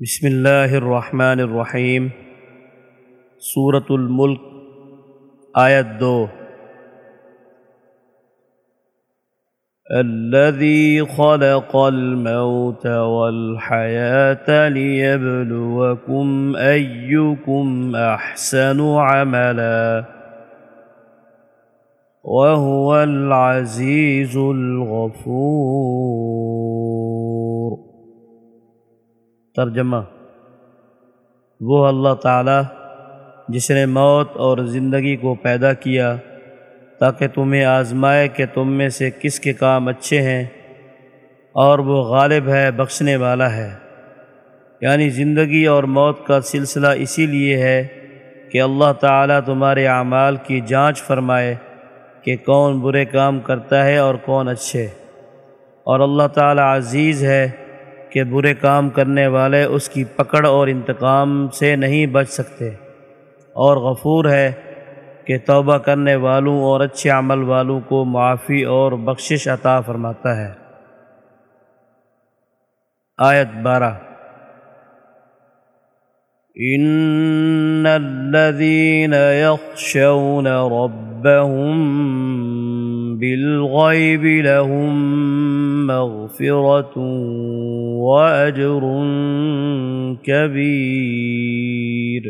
بسم اللہ الرحمن الرحیم۔ سورة الملک، آیت دو۔ الذي خلق الموت والحياة ليبلوكم أيكم أحسن عملا۔ وهو العزيز الغفور۔ ترجمہ۔ وہ اللہ تعالیٰ جس نے موت اور زندگی کو پیدا کیا تاکہ تمہیں آزمائے کہ تم میں سے کس کے کام اچھے ہیں اور وہ غالب ہے، بخشنے والا ہے۔ یعنی زندگی اور موت کا سلسلہ اسی لیے ہے کہ اللہ تعالیٰ تمہارے اعمال کی جانچ فرمائے کہ کون برے کام کرتا ہے اور کون اچھے۔ اور اللہ تعالیٰ عزیز ہے کہ برے کام کرنے والے اس کی پکڑ اور انتقام سے نہیں بچ سکتے۔ اور غفور ہے کہ توبہ کرنے والوں اور اچھے عمل والوں کو معافی اور بخشش عطا فرماتا ہے۔ آیت بارہ۔ ان الذين يخشون ربهم بالغيب لهم مغفرة وأجر كبير.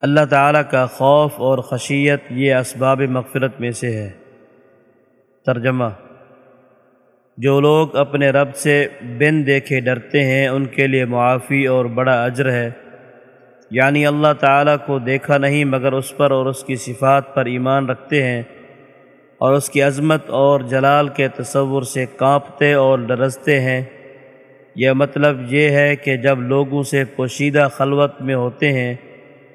اللہ تعالیٰ کا خوف اور خشیت یہ اسباب مغفرت میں سے ہے۔ ترجمہ جو لوگ اپنے رب سے بن دیکھے ڈرتے ہیں، ان کے لیے معافی اور بڑا اجر ہے۔ یعنی اللہ تعالیٰ کو دیکھا نہیں مگر اس پر اور اس کی صفات پر ایمان رکھتے ہیں اور اس کی عظمت اور جلال کے تصور سے کانپتے اور ڈرستے ہیں۔ یہ مطلب یہ ہے کہ جب لوگوں سے پوشیدہ خلوت میں ہوتے ہیں،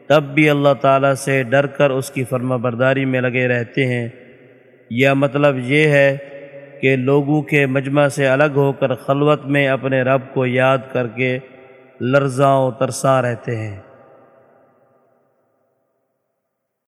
تب بھی اللہ تعالیٰ سے ڈر کر اس کی فرما برداری میں لگے رہتے ہیں۔ یہ مطلب یہ ہے کہ لوگوں کے مجمع سے الگ ہو کر خلوت میں اپنے رب کو یاد کر کے لرزاں و ترساں رہتے ہیں۔